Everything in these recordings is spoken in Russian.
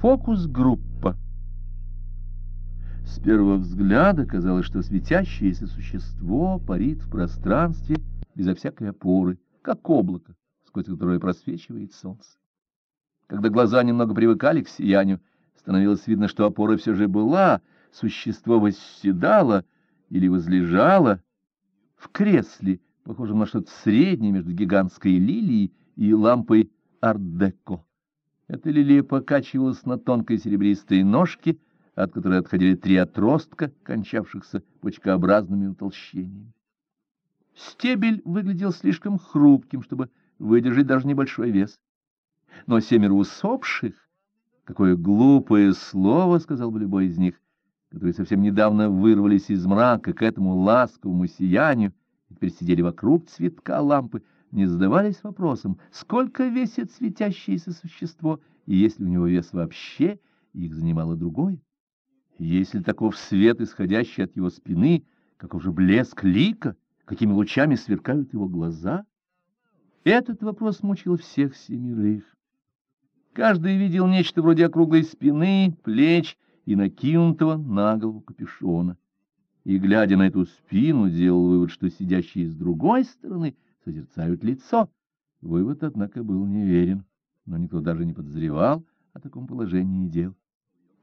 Фокус-группа. С первого взгляда казалось, что светящееся существо парит в пространстве безо всякой опоры, как облако, сквозь которое просвечивает солнце. Когда глаза немного привыкали к сиянию, становилось видно, что опора все же была, существо восседало или возлежало в кресле, похожем на что-то среднее между гигантской лилией и лампой art-деко. Эта лилия покачивалась на тонкой серебристой ножке, от которой отходили три отростка, кончавшихся почкообразными утолщениями. Стебель выглядел слишком хрупким, чтобы выдержать даже небольшой вес. Но семеро усопших, какое глупое слово, сказал бы любой из них, которые совсем недавно вырвались из мрака к этому ласковому сиянию и теперь сидели вокруг цветка лампы, не задавались вопросом, сколько весит светящееся существо, и есть ли у него вес вообще, их занимало другое. Если таков свет, исходящий от его спины, каков же блеск лика, какими лучами сверкают его глаза? Этот вопрос мучил всех семерых. Каждый видел нечто вроде округлой спины, плеч и накинутого на голову капюшона. И, глядя на эту спину, делал вывод, что сидящие с другой стороны созерцают лицо. Вывод, однако, был неверен, но никто даже не подозревал о таком положении дел.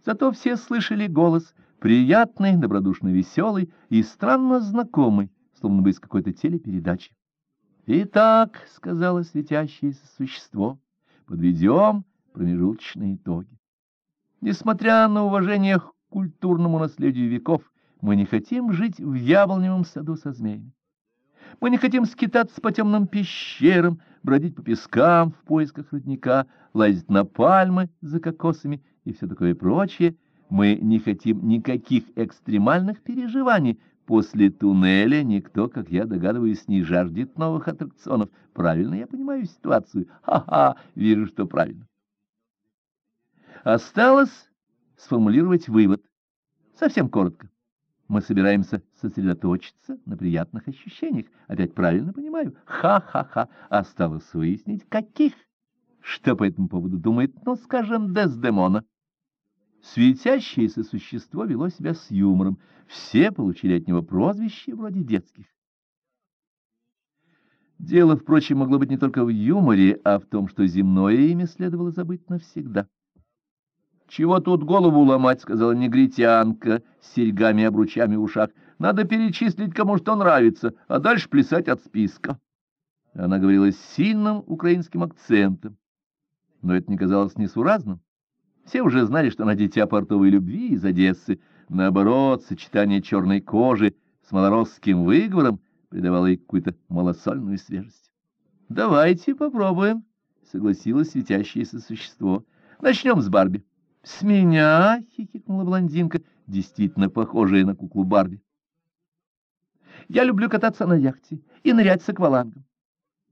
Зато все слышали голос, приятный, добродушно веселый и странно знакомый, словно бы из какой-то телепередачи. «Итак», — сказала светящееся существо, — «подведем промежуточные итоги. Несмотря на уважение к культурному наследию веков, мы не хотим жить в яблоневом саду со змеями. Мы не хотим скитаться по темным пещерам, бродить по пескам в поисках родника, лазить на пальмы за кокосами и все такое прочее. Мы не хотим никаких экстремальных переживаний. После туннеля никто, как я догадываюсь, не жаждет новых аттракционов. Правильно я понимаю ситуацию? Ха-ха, вижу, что правильно. Осталось сформулировать вывод. Совсем коротко. Мы собираемся сосредоточиться на приятных ощущениях. Опять правильно понимаю? Ха-ха-ха. Осталось выяснить, каких. Что по этому поводу думает, ну, скажем, Дездемона? Светящееся существо вело себя с юмором. Все получили от него прозвище вроде детских. Дело, впрочем, могло быть не только в юморе, а в том, что земное имя следовало забыть навсегда. «Чего тут голову ломать?» — сказала негритянка с серьгами-обручами в ушах. «Надо перечислить, кому что нравится, а дальше плясать от списка». Она говорила с сильным украинским акцентом, но это не казалось несуразным. Все уже знали, что она дитя портовой любви из Одессы. Наоборот, сочетание черной кожи с малоросским выговором придавало ей какую-то малосольную свежесть. «Давайте попробуем», — согласилось светящееся существо. «Начнем с Барби». «С меня?» — хихикнула блондинка, действительно похожая на куклу Барби. «Я люблю кататься на яхте и нырять с аквалангом».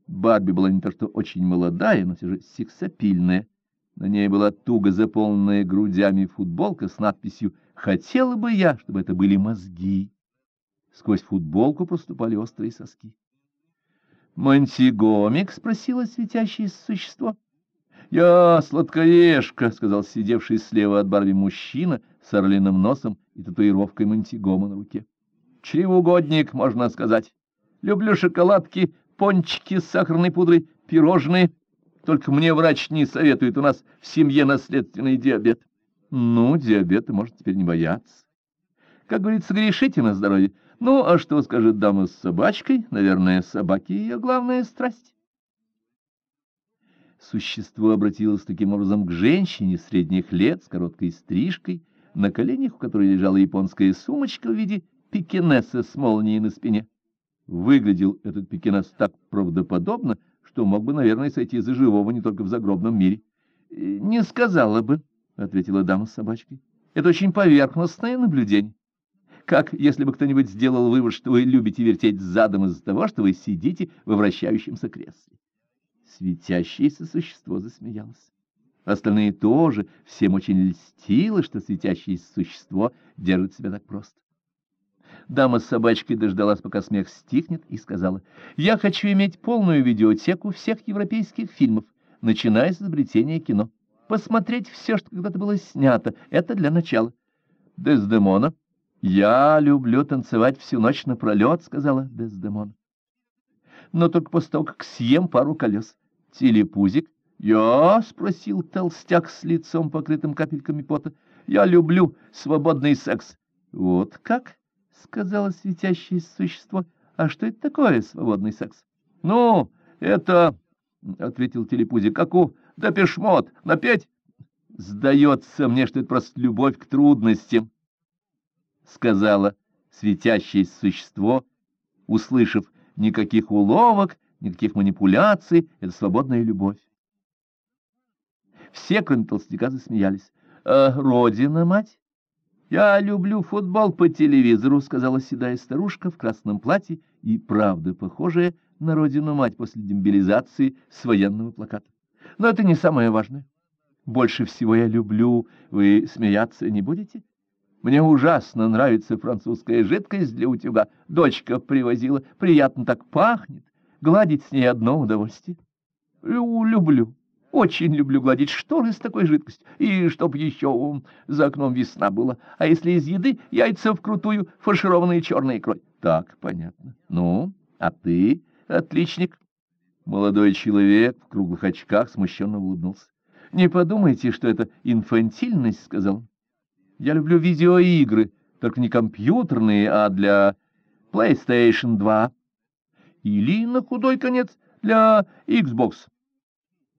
Барби была не то что очень молодая, но все же сексапильная. На ней была туго заполненная грудями футболка с надписью «Хотела бы я, чтобы это были мозги». Сквозь футболку проступали острые соски. «Монтигомик?» — спросило светящееся существо. «Я сладкоежка», — сказал сидевший слева от Барби мужчина с орлиным носом и татуировкой мантигома на руке. «Чревоугодник, можно сказать. Люблю шоколадки, пончики с сахарной пудрой, пирожные. Только мне врач не советует, у нас в семье наследственный диабет». «Ну, диабета может теперь не бояться. Как говорится, грешите на здоровье. Ну, а что скажет дама с собачкой? Наверное, собаки ее главная страсть». Существо обратилось таким образом к женщине средних лет с короткой стрижкой, на коленях у которой лежала японская сумочка в виде пекинеса с молнией на спине. Выглядел этот пекинес так правдоподобно, что мог бы, наверное, сойти за живого не только в загробном мире. «Э, — Не сказала бы, — ответила дама с собачкой. — Это очень поверхностное наблюдение. Как если бы кто-нибудь сделал вывод, что вы любите вертеть задом из-за того, что вы сидите во вращающемся кресле. Светящееся существо засмеялось. Остальные тоже, всем очень льстило, что светящееся существо держит себя так просто. Дама с собачкой дождалась, пока смех стихнет, и сказала, «Я хочу иметь полную видеотеку всех европейских фильмов, начиная с изобретения кино. посмотреть все, что когда-то было снято. Это для начала. Дездемона. «Я люблю танцевать всю ночь напролет», — сказала Дездемона. «Но только после того, как съем пару колес. Телепузик». «Я?» — спросил толстяк с лицом, покрытым капельками пота. «Я люблю свободный секс». «Вот как?» — сказала светящееся существо. «А что это такое, свободный секс?» «Ну, это...» — ответил телепузик. «Как у Депешмот. Напеть?» «Сдается мне, что это просто любовь к трудностям», — сказала светящееся существо, услышав никаких уловок, никаких манипуляций, это свободная любовь. Все, кроме толстяка, засмеялись. «Э, «Родина, мать?» «Я люблю футбол по телевизору», — сказала седая старушка в красном платье и, правда, похожая на родину-мать после дембилизации с военного плаката. «Но это не самое важное. Больше всего я люблю... Вы смеяться не будете?» Мне ужасно нравится французская жидкость для утюга. Дочка привозила. Приятно так пахнет. Гладить с ней одно удовольствие. Люблю. Очень люблю гладить шторы с такой жидкостью, и чтоб еще за окном весна была. А если из еды, яйца вкрутую, фаршированные черной икрой. Так, понятно. Ну, а ты, отличник? Молодой человек в круглых очках смущенно улыбнулся. Не подумайте, что это инфантильность, — сказал он. Я люблю видеоигры, только не компьютерные, а для PlayStation 2. Или, на худой конец, для Xbox.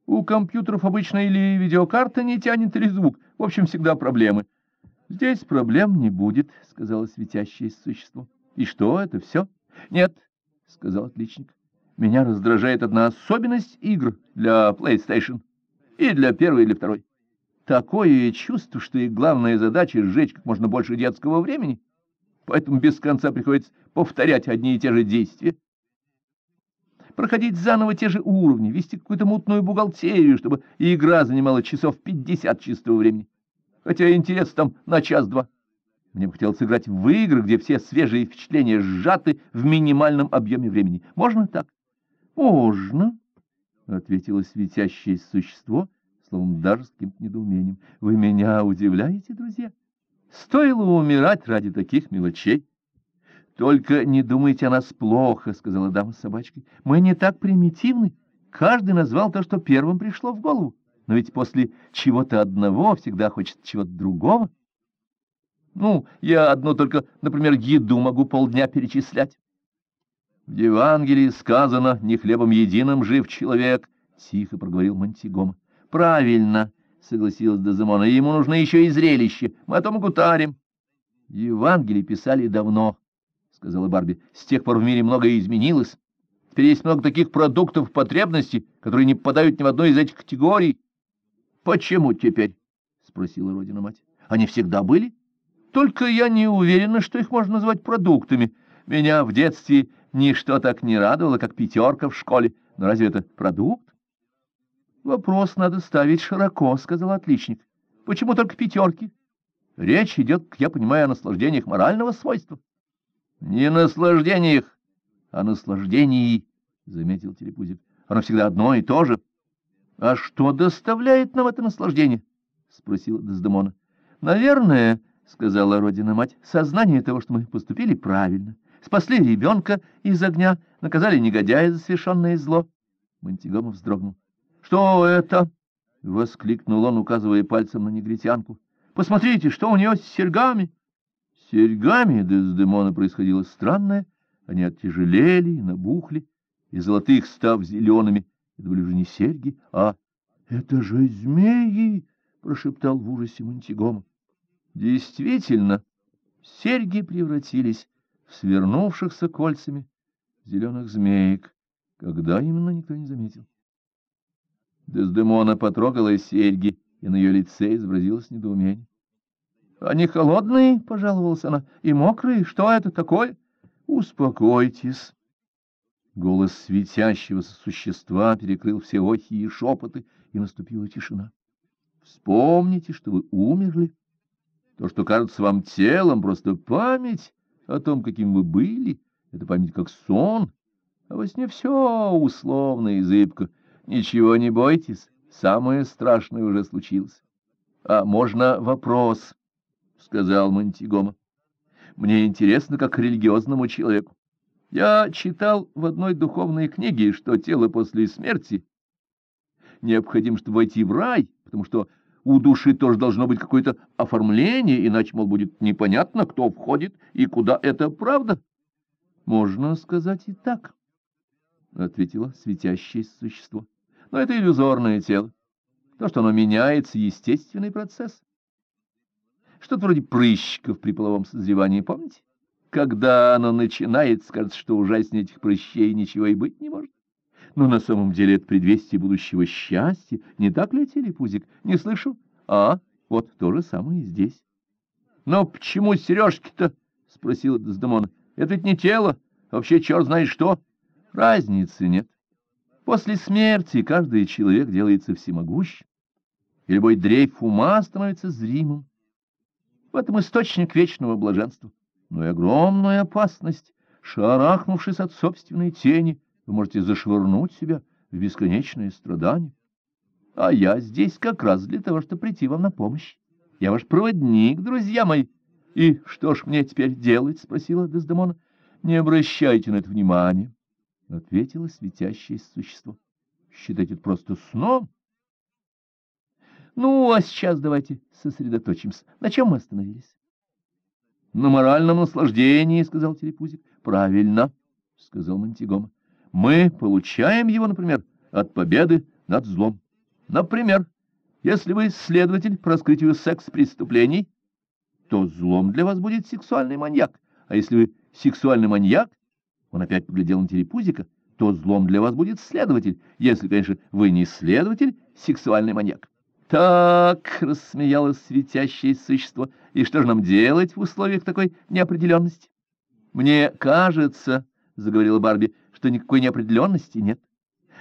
У компьютеров обычно или видеокарта не тянет, или звук. В общем, всегда проблемы. Здесь проблем не будет, — сказала светящееся существо. И что, это все? Нет, — сказал отличник. Меня раздражает одна особенность игр для PlayStation. И для первой, и для второй. Такое чувство, что их главная задача — сжечь как можно больше детского времени. Поэтому без конца приходится повторять одни и те же действия проходить заново те же уровни, вести какую-то мутную бухгалтерию, чтобы игра занимала часов пятьдесят чистого времени. Хотя интерес там на час-два. Мне бы хотелось играть в игры, где все свежие впечатления сжаты в минимальном объеме времени. Можно так? — Можно, — ответило светящееся существо, словом, даже с каким-то недоумением. — Вы меня удивляете, друзья? Стоило умирать ради таких мелочей. Только не думайте о нас плохо, — сказала дама с собачкой. Мы не так примитивны. Каждый назвал то, что первым пришло в голову. Но ведь после чего-то одного всегда хочется чего-то другого. Ну, я одно только, например, еду могу полдня перечислять. В Евангелии сказано, не хлебом единым жив человек, — тихо проговорил Монтигома. — Правильно, — согласилась Деземона, — ему нужно еще и зрелище, мы о том гутарим. Евангелие писали давно, — сказала Барби. — С тех пор в мире многое изменилось. Теперь есть много таких продуктов потребности, которые не попадают ни в одну из этих категорий. — Почему теперь? — спросила родина мать. — Они всегда были? Только я не уверена, что их можно назвать продуктами. Меня в детстве ничто так не радовало, как пятерка в школе. Но разве это продукт? — Вопрос надо ставить широко, — сказал отличник. — Почему только пятерки? Речь идет, я понимаю, о наслаждениях морального свойства. Не наслаждение их, а наслаждении, — заметил Телепузик. Оно всегда одно и то же. — А что доставляет нам это наслаждение? — спросил Дездемона. — Наверное, — сказала родина-мать, — сознание того, что мы поступили правильно. Спасли ребенка из огня, наказали негодяя за совершенное зло. Монтигома вздрогнул. — Что это? — воскликнул он, указывая пальцем на негритянку. — Посмотрите, что у нее с серьгами! — с серьгами Дездемона происходило странное, они оттяжелели и набухли, и золотых став зелеными. Это были уже не серьги, а... — Это же змеи! — прошептал в ужасе Монтигома. Действительно, серьги превратились в свернувшихся кольцами зеленых змеек. Когда именно, никто не заметил. Дездемона потрогала серьги, и на ее лице изобразилось недоумение. — Они холодные, — пожаловалась она, — и мокрые. Что это такое? — Успокойтесь. Голос светящегося существа перекрыл все охи и шепоты, и наступила тишина. Вспомните, что вы умерли. То, что кажется вам телом, просто память о том, каким вы были. Это память как сон. А во сне все условно и зыбко. Ничего не бойтесь, самое страшное уже случилось. — А можно вопрос? — сказал Монтигома. — Мне интересно, как религиозному человеку. Я читал в одной духовной книге, что тело после смерти необходимо, чтобы войти в рай, потому что у души тоже должно быть какое-то оформление, иначе, мол, будет непонятно, кто входит и куда. Это правда? — Можно сказать и так, — ответило светящееся существо. — Но это иллюзорное тело. То, что оно меняется, естественный процесс. Что-то вроде прыщиков при половом созревании, помните? Когда оно начинается, кажется, что ужаснее этих прыщей ничего и быть не может. Но на самом деле это предвестие будущего счастья. Не так ли, телепузик? Не слышу? А, вот то же самое и здесь. Но почему сережки-то? — спросила Дездемона. — Это ведь не тело, вообще черт знает что. Разницы нет. После смерти каждый человек делается всемогущим, и любой дрейф ума становится зримым. В этом источник вечного блаженства, но и огромная опасность, шарахнувшись от собственной тени, вы можете зашвырнуть себя в бесконечные страдания. А я здесь как раз для того, чтобы прийти вам на помощь. Я ваш проводник, друзья мои. И что ж мне теперь делать? — спросила Дездемона. — Не обращайте на это внимания, — ответило светящееся существо. — Считайте это просто сном. Ну, а сейчас давайте сосредоточимся. На чем мы остановились? — На моральном наслаждении, — сказал Телепузик. — Правильно, — сказал Монтигома. Мы получаем его, например, от победы над злом. Например, если вы следователь по раскрытию секс-преступлений, то злом для вас будет сексуальный маньяк. А если вы сексуальный маньяк, он опять поглядел на Терепузика, то злом для вас будет следователь, если, конечно, вы не следователь, сексуальный маньяк. «Так», — рассмеялось светящееся существо, — «и что же нам делать в условиях такой неопределенности?» «Мне кажется», — заговорила Барби, — что никакой неопределенности нет.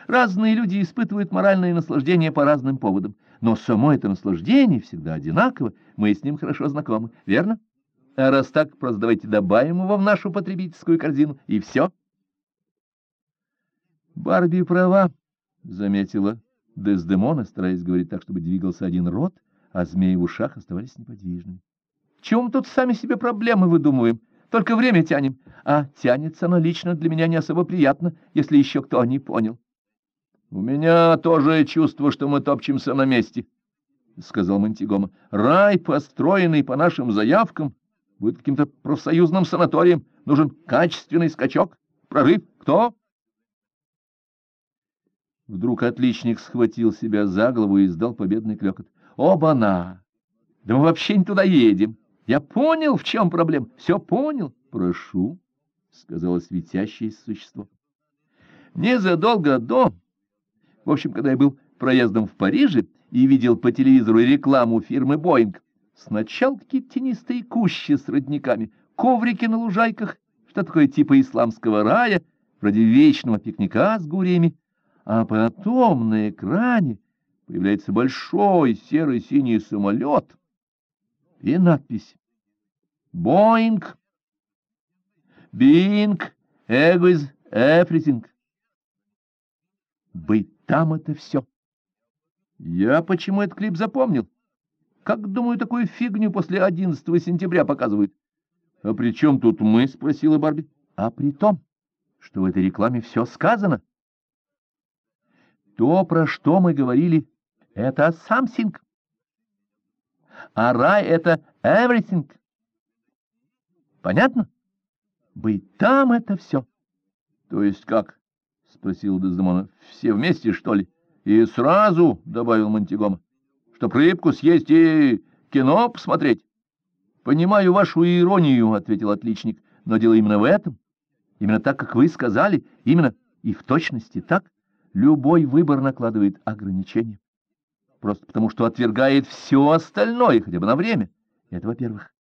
Разные люди испытывают моральное наслаждение по разным поводам, но само это наслаждение всегда одинаково, мы с ним хорошо знакомы, верно? А раз так, просто давайте добавим его в нашу потребительскую корзину, и все. Барби права, — заметила Дездемона, стараясь говорить так, чтобы двигался один рот, а змеи в ушах оставались неподвижными. — Чем тут сами себе проблемы выдумываем? — только время тянем. А тянется оно лично для меня не особо приятно, если еще кто не понял. — У меня тоже чувство, что мы топчемся на месте, — сказал Монтигома. — Рай, построенный по нашим заявкам, будет каким-то профсоюзным санаторием. Нужен качественный скачок. Прорыв. Кто? Вдруг отличник схватил себя за голову и издал победный клёкот. «Оба-на! Да мы вообще не туда едем!» Я понял, в чем проблема. Все понял. Прошу, — сказала светящееся существо. Незадолго до... В общем, когда я был проездом в Париже и видел по телевизору рекламу фирмы «Боинг», сначала какие-то тенистые кущи с родниками, коврики на лужайках, что такое типа исламского рая, вроде вечного пикника с гуриями, а потом на экране появляется большой серо-синий самолет — и надпись «Боинг», «Being», «Ego is everything». Быть там — это все. Я почему этот клип запомнил? Как, думаю, такую фигню после 11 сентября показывают? — А при чем тут мы? — спросила Барби. — А при том, что в этой рекламе все сказано. То, про что мы говорили, — это something а рай — это everything. Понятно? Быть там — это все. — То есть как? — спросил Дездемона. — Все вместе, что ли? — И сразу, — добавил Монтигома, — чтоб рыбку съесть и кино посмотреть. — Понимаю вашу иронию, — ответил отличник, — но дело именно в этом. Именно так, как вы сказали, именно и в точности так. Любой выбор накладывает ограничения просто потому что отвергает все остальное, хотя бы на время. Это во-первых.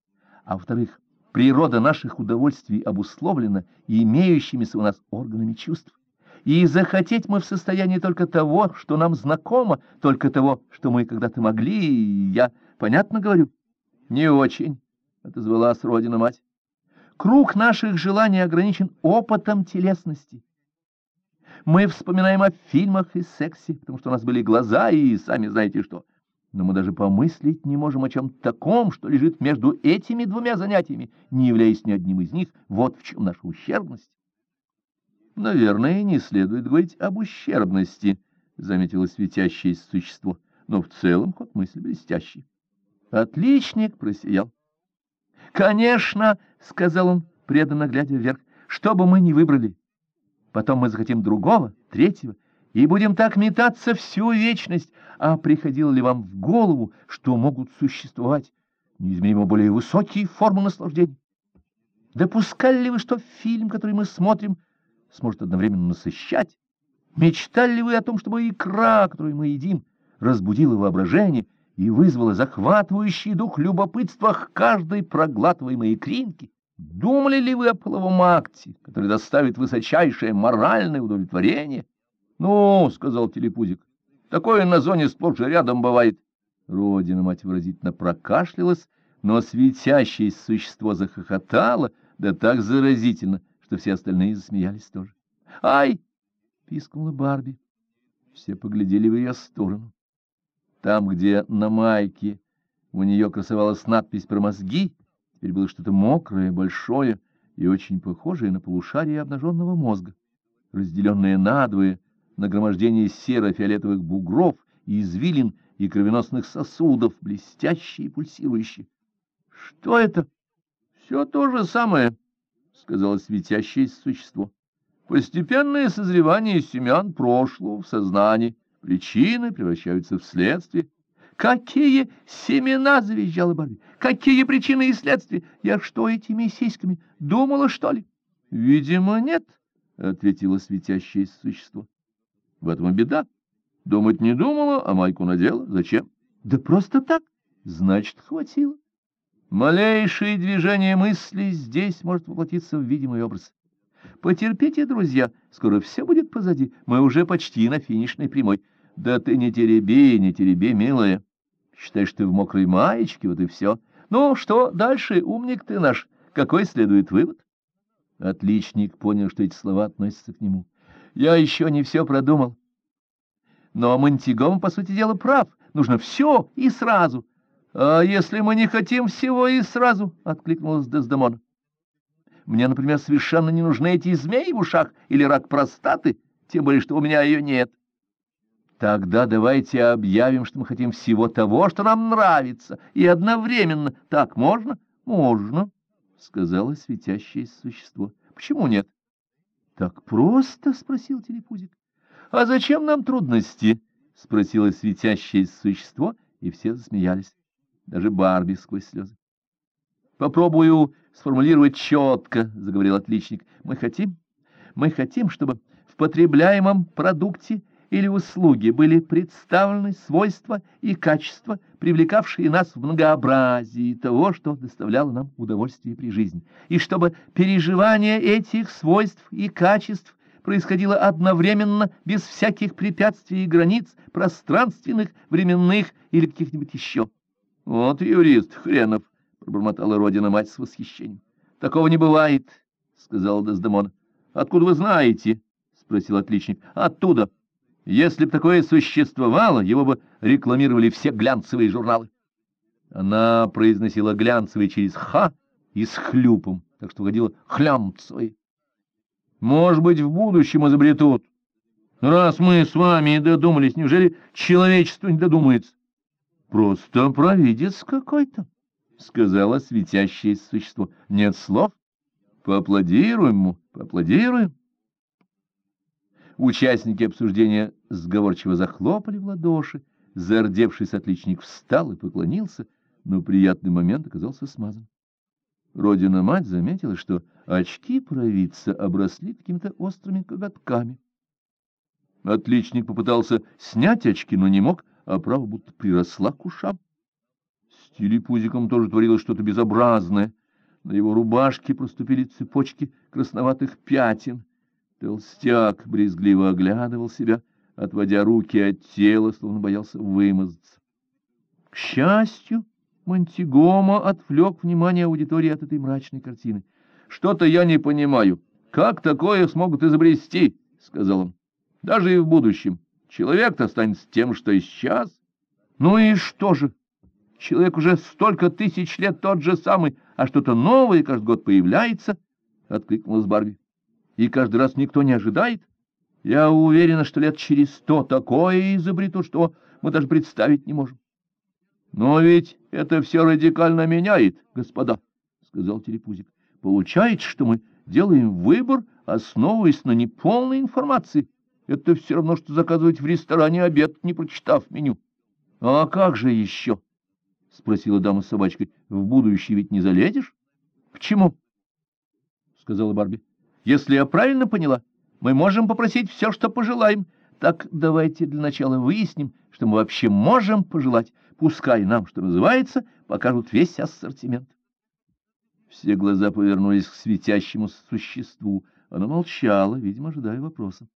А во-вторых, природа наших удовольствий обусловлена имеющимися у нас органами чувств. И захотеть мы в состоянии только того, что нам знакомо, только того, что мы когда-то могли, и я понятно говорю? — Не очень, — отозвалась родина-мать. Круг наших желаний ограничен опытом телесности. Мы вспоминаем о фильмах и сексе, потому что у нас были глаза и сами знаете что. Но мы даже помыслить не можем о чем-то таком, что лежит между этими двумя занятиями, не являясь ни одним из них. Вот в чем наша ущербность. Наверное, не следует говорить об ущербности, — заметило светящееся существо, но в целом ход мысли блестящий. Отличник просиял. — Конечно, — сказал он, преданно глядя вверх, — что бы мы ни выбрали. Потом мы захотим другого, третьего, и будем так метаться всю вечность. А приходило ли вам в голову, что могут существовать неизмеримо более высокие формы наслаждения? Допускали ли вы, что фильм, который мы смотрим, сможет одновременно насыщать? Мечтали ли вы о том, чтобы икра, которую мы едим, разбудила воображение и вызвала захватывающий дух любопытства к каждой проглатываемой икринке? Думали ли вы о половом акте, который доставит высочайшее моральное удовлетворение? — Ну, — сказал телепузик, — такое на зоне сплошь и рядом бывает. Родина мать выразительно прокашлялась, но светящееся существо захохотало, да так заразительно, что все остальные засмеялись тоже. «Ай!» — пискнула Барби. Все поглядели в ее сторону. Там, где на майке у нее красовалась надпись про мозги, теперь было что-то мокрое, большое и очень похожее на полушарие обнаженного мозга, разделенное надвое нагромождение серо-фиолетовых бугров, извилин и кровеносных сосудов, блестящие и пульсирующие. — Что это? — Все то же самое, — сказала светящееся существо. — Постепенное созревание семян прошлого в сознании. Причины превращаются в следствие. — Какие семена? — завизжала Барби. — Какие причины и следствия? Я что, этими сиськами думала, что ли? — Видимо, нет, — ответило светящееся существо. — В этом и беда. Думать не думала, а майку надела. Зачем? — Да просто так. Значит, хватило. Малейшее движение мысли здесь может воплотиться в видимый образ. Потерпите, друзья, скоро все будет позади. Мы уже почти на финишной прямой. Да ты не тереби, не тереби, милая. Считай, что ты в мокрой маечке, вот и все. Ну, что дальше, умник ты наш? Какой следует вывод? Отличник понял, что эти слова относятся к нему. Я еще не все продумал. Но Монтигом, по сути дела, прав. Нужно все и сразу. А если мы не хотим всего и сразу? — откликнулась Дездемона. Мне, например, совершенно не нужны эти змеи в ушах или рак простаты, тем более, что у меня ее нет. Тогда давайте объявим, что мы хотим всего того, что нам нравится, и одновременно. Так можно? Можно, — сказала светящееся существо. Почему нет? Так просто, — спросил телепузик. А зачем нам трудности? — спросило светящееся существо, и все засмеялись. Даже Барби сквозь слезы. Попробую сформулировать четко, — заговорил отличник. Мы хотим, мы хотим, чтобы в потребляемом продукте или услуги были представлены свойства и качества, привлекавшие нас в многообразии того, что доставляло нам удовольствие при жизни, и чтобы переживание этих свойств и качеств происходило одновременно, без всяких препятствий и границ, пространственных, временных или каких-нибудь еще. — Вот юрист хренов! — пробормотала родина мать с восхищением. — Такого не бывает, — сказал Дездемон. — Откуда вы знаете? — спросил отличник. — Оттуда. — если б такое существовало, его бы рекламировали все глянцевые журналы. Она произносила глянцевые через «ха» и с хлюпом, так что выходила «хлямцевые». Может быть, в будущем изобретут. Раз мы с вами додумались, неужели человечество не додумается? Просто провидец какой-то, — сказала светящееся существо. Нет слов? Поаплодируем ему, поаплодируем. Участники обсуждения сговорчиво захлопали в ладоши, зардевшись отличник встал и поклонился, но приятный момент оказался смазан. Родина-мать заметила, что очки провидца обросли какими-то острыми коготками. Отличник попытался снять очки, но не мог, а право будто приросла к ушам. С телепузиком тоже творилось что-то безобразное. На его рубашке проступили цепочки красноватых пятен — Толстяк брезгливо оглядывал себя, отводя руки от тела, словно боялся вымазаться. К счастью, Монтигомо отвлек внимание аудитории от этой мрачной картины. — Что-то я не понимаю. Как такое смогут изобрести? — сказал он. Даже и в будущем. Человек-то останется тем, что и сейчас. Ну и что же? Человек уже столько тысяч лет тот же самый, а что-то новое каждый год появляется, — откликнулась Барби. И каждый раз никто не ожидает. Я уверена, что лет через сто такое изобрету, что мы даже представить не можем. — Но ведь это все радикально меняет, господа, — сказал Телепузик. — Получается, что мы делаем выбор, основываясь на неполной информации. Это все равно, что заказывать в ресторане обед, не прочитав меню. — А как же еще? — спросила дама с собачкой. — В будущее ведь не залезешь? — К чему? — сказала Барби. — Если я правильно поняла... Мы можем попросить все, что пожелаем. Так давайте для начала выясним, что мы вообще можем пожелать. Пускай нам, что называется, покажут весь ассортимент. Все глаза повернулись к светящему существу. Она молчала, видимо, ожидая вопроса. —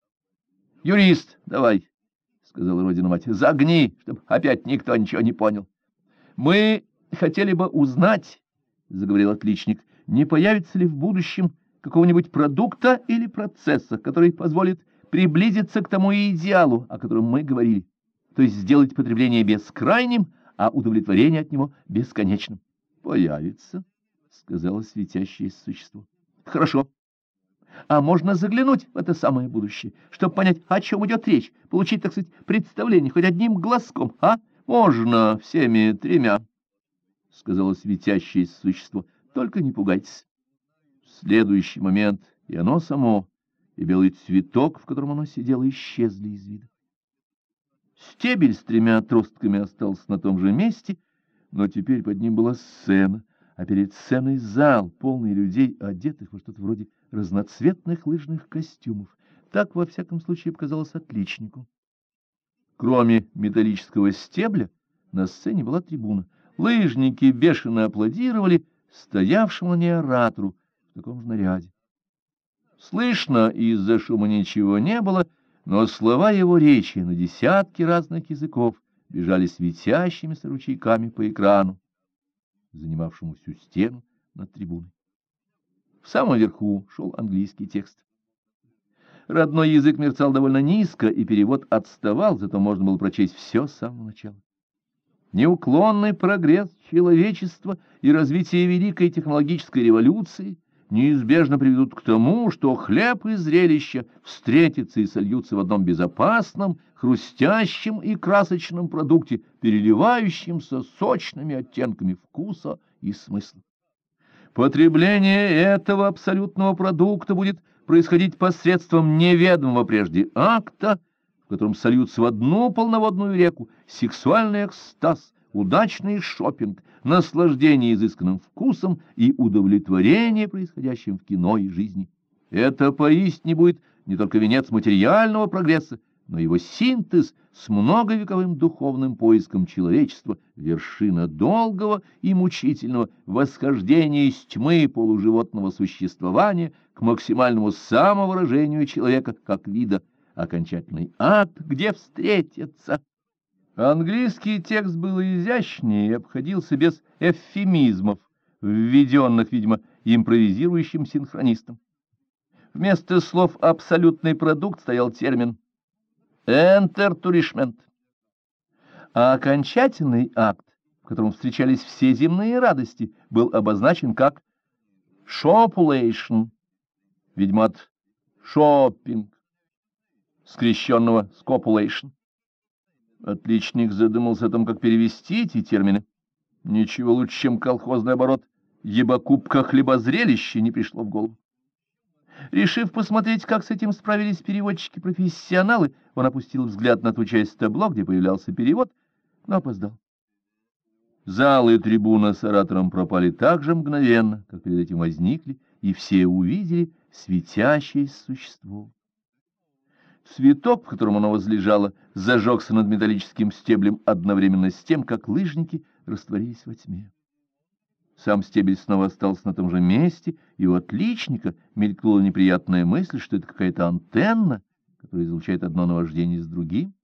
Юрист, давай, — сказала родина мать, — загни, чтобы опять никто ничего не понял. — Мы хотели бы узнать, — заговорил отличник, — не появится ли в будущем какого-нибудь продукта или процесса, который позволит приблизиться к тому идеалу, о котором мы говорили, то есть сделать потребление бескрайним, а удовлетворение от него бесконечным. — Появится, — сказала светящееся существо. — Хорошо. А можно заглянуть в это самое будущее, чтобы понять, о чем идет речь, получить, так сказать, представление хоть одним глазком, а? Можно всеми тремя, — сказала светящееся существо. — Только не пугайтесь следующий момент и оно само, и белый цветок, в котором оно сидело, исчезли из вида. Стебель с тремя отростками остался на том же месте, но теперь под ним была сцена, а перед сценой зал, полный людей, одетых во что-то вроде разноцветных лыжных костюмов. Так, во всяком случае, показалось отличнику. Кроме металлического стебля, на сцене была трибуна. Лыжники бешено аплодировали стоявшему на ней оратору, таком же наряде. Слышно из-за шума ничего не было, но слова его речи на десятки разных языков бежали светящимися ручейками по экрану, занимавшему всю стену над трибуной. В самом верху шел английский текст. Родной язык мерцал довольно низко, и перевод отставал, зато можно было прочесть все с самого начала. Неуклонный прогресс человечества и развитие великой технологической революции — неизбежно приведут к тому, что хлеб и зрелище встретятся и сольются в одном безопасном, хрустящем и красочном продукте, переливающемся сочными оттенками вкуса и смысла. Потребление этого абсолютного продукта будет происходить посредством неведомого прежде акта, в котором сольются в одну полноводную реку сексуальный экстаз, удачный шопинг, наслаждение изысканным вкусом и удовлетворение происходящим в кино и жизни. Это поистине будет не только венец материального прогресса, но его синтез с многовековым духовным поиском человечества, вершина долгого и мучительного восхождения из тьмы полуживотного существования к максимальному самовыражению человека как вида, окончательный акт, где встретятся Английский текст был изящнее и обходился без эвфемизмов, введенных, видимо, импровизирующим синхронистом. Вместо слов «абсолютный продукт» стоял термин «энтертуришмент», а окончательный акт, в котором встречались все земные радости, был обозначен как «шопулейшн», видимо, от «шоппинг», скрещенного с «копулейшн». Отличник задумался о том, как перевести эти термины. Ничего лучше, чем колхозный оборот «ебокупка хлебозрелище» не пришло в голову. Решив посмотреть, как с этим справились переводчики-профессионалы, он опустил взгляд на ту часть табло, где появлялся перевод, но опоздал. Зал и трибуна с оратором пропали так же мгновенно, как перед этим возникли, и все увидели светящееся существо. Цветок, в котором оно возлежало, зажегся над металлическим стеблем одновременно с тем, как лыжники растворились во тьме. Сам стебель снова остался на том же месте, и у отличника мелькнула неприятная мысль, что это какая-то антенна, которая излучает одно наваждение с другим.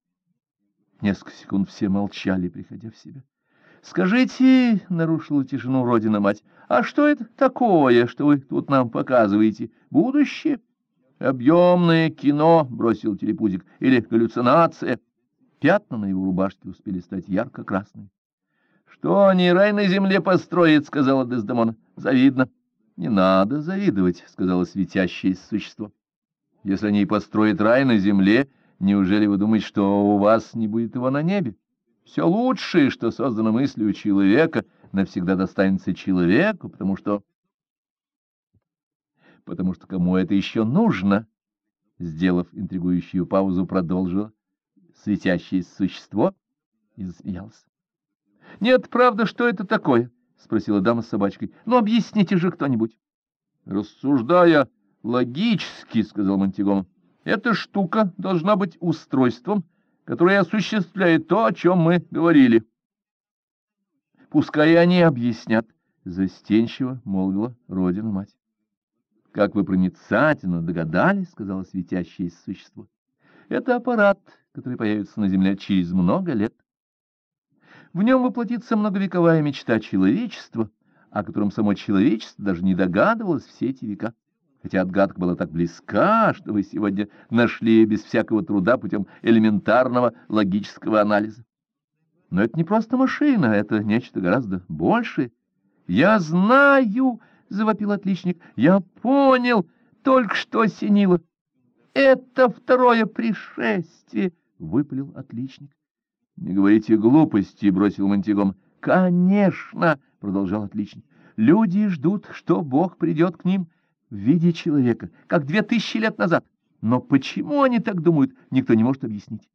Несколько секунд все молчали, приходя в себя. — Скажите, — нарушила тишину родина-мать, — а что это такое, что вы тут нам показываете? Будущее? — Объемное кино, — бросил телепузик, — или галлюцинация. Пятна на его рубашке успели стать ярко-красными. — Что они рай на земле построят, — сказала Дездемона. — Завидно. — Не надо завидовать, — сказала светящееся существо. — Если они построят рай на земле, неужели вы думаете, что у вас не будет его на небе? Все лучшее, что создано мыслью человека, навсегда достанется человеку, потому что потому что кому это еще нужно? Сделав интригующую паузу, продолжила светящееся существо и засмеялся. — Нет, правда, что это такое? — спросила дама с собачкой. — Ну, объясните же кто-нибудь. — Рассуждая логически, — сказал Монтигон, — эта штука должна быть устройством, которое осуществляет то, о чем мы говорили. — Пускай они объяснят, — застенчиво молвила родина-мать. — Как вы проницательно догадались, — сказала светящееся существо. — Это аппарат, который появится на Земле через много лет. В нем воплотится многовековая мечта человечества, о котором само человечество даже не догадывалось все эти века. Хотя отгадка была так близка, что вы сегодня нашли без всякого труда путем элементарного логического анализа. Но это не просто машина, это нечто гораздо большее. Я знаю, — завопил отличник. — Я понял, только что осенило. — Это второе пришествие, — выпалил отличник. — Не говорите глупости, — бросил Монтигом. — Конечно, — продолжал отличник. — Люди ждут, что Бог придет к ним в виде человека, как две тысячи лет назад. Но почему они так думают, никто не может объяснить.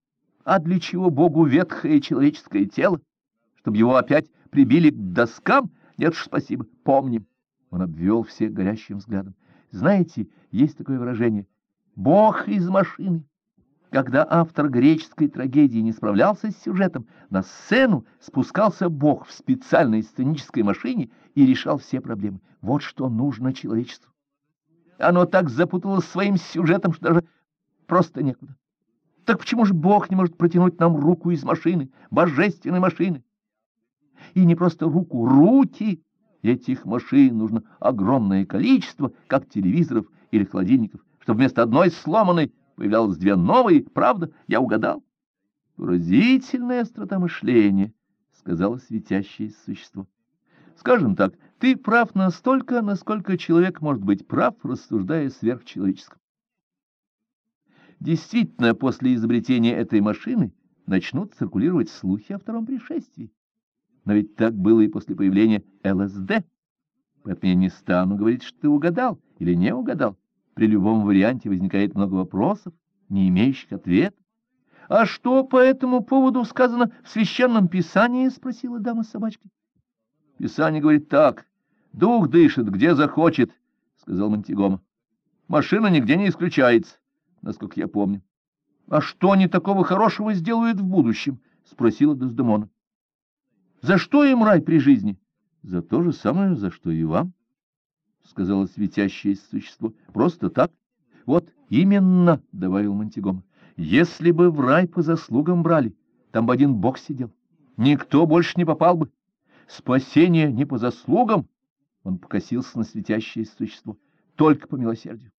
А для чего Богу ветхое человеческое тело? Чтобы его опять прибили к доскам? Нет уж, спасибо, помним. Он обвел всех горящим взглядом. Знаете, есть такое выражение «Бог из машины». Когда автор греческой трагедии не справлялся с сюжетом, на сцену спускался Бог в специальной сценической машине и решал все проблемы. Вот что нужно человечеству. Оно так запуталось своим сюжетом, что даже просто некуда. Так почему же Бог не может протянуть нам руку из машины, божественной машины? И не просто руку, руки! Этих машин нужно огромное количество, как телевизоров или холодильников, чтобы вместо одной сломанной появлялось две новые. Правда, я угадал. Поразительная острота мышления, — сказала светящееся существо. Скажем так, ты прав настолько, насколько человек может быть прав, рассуждая сверхчеловеческом. Действительно, после изобретения этой машины начнут циркулировать слухи о втором пришествии. Но ведь так было и после появления ЛСД. Поэтому я не стану говорить, что ты угадал или не угадал. При любом варианте возникает много вопросов, не имеющих ответа. — А что по этому поводу сказано в Священном Писании? — спросила дама с собачкой. — Писание говорит так. Дух дышит, где захочет, — сказал Монтигома. Машина нигде не исключается, насколько я помню. — А что они такого хорошего сделают в будущем? — спросила Дездемона. За что им рай при жизни? За то же самое, за что и вам, — сказала светящееся существо. Просто так. Вот именно, — добавил Монтигом, — если бы в рай по заслугам брали, там бы один бог сидел. Никто больше не попал бы. Спасение не по заслугам, — он покосился на светящееся существо, — только по милосердию.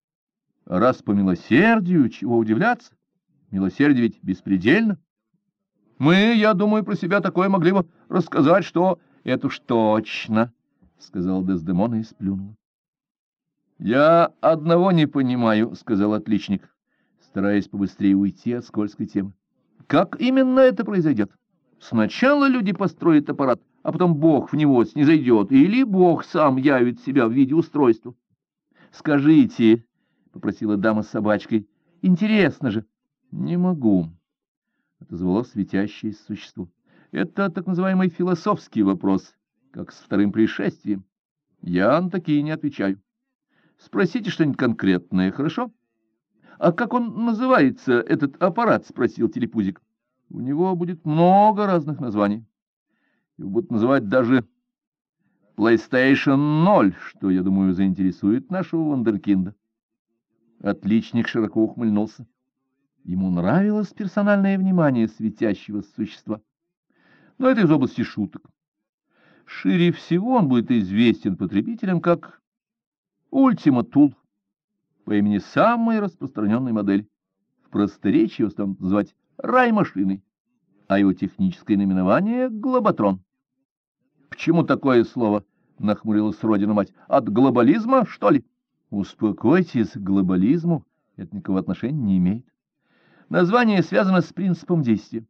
А раз по милосердию, чего удивляться? Милосердие ведь беспредельно. Мы, я думаю, про себя такое могли бы рассказать, что... Это уж точно, — сказал Дездемона и сплюнул. — Я одного не понимаю, — сказал отличник, стараясь побыстрее уйти от скользкой темы. — Как именно это произойдет? Сначала люди построят аппарат, а потом Бог в него снизойдет, или Бог сам явит себя в виде устройства. — Скажите, — попросила дама с собачкой, — интересно же. — Не могу, — отозвалось светящееся существо. — Это так называемый философский вопрос, как с вторым пришествием. Я на такие не отвечаю. Спросите что-нибудь конкретное, хорошо? — А как он называется, этот аппарат? — спросил телепузик. — У него будет много разных названий. Его будут называть даже PlayStation 0, что, я думаю, заинтересует нашего вундеркинда. Отличник широко ухмыльнулся. Ему нравилось персональное внимание светящего существа. Но это из области шуток. Шире всего он будет известен потребителям как Ультима Тул. по имени самой распространенной модели. В просторечии его станут называть рай-машиной, а его техническое наименование — глоботрон. — Почему такое слово? — нахмурилась родина мать. — От глобализма, что ли? — Успокойтесь, к глобализму это никакого отношения не имеет. Название связано с принципом действия.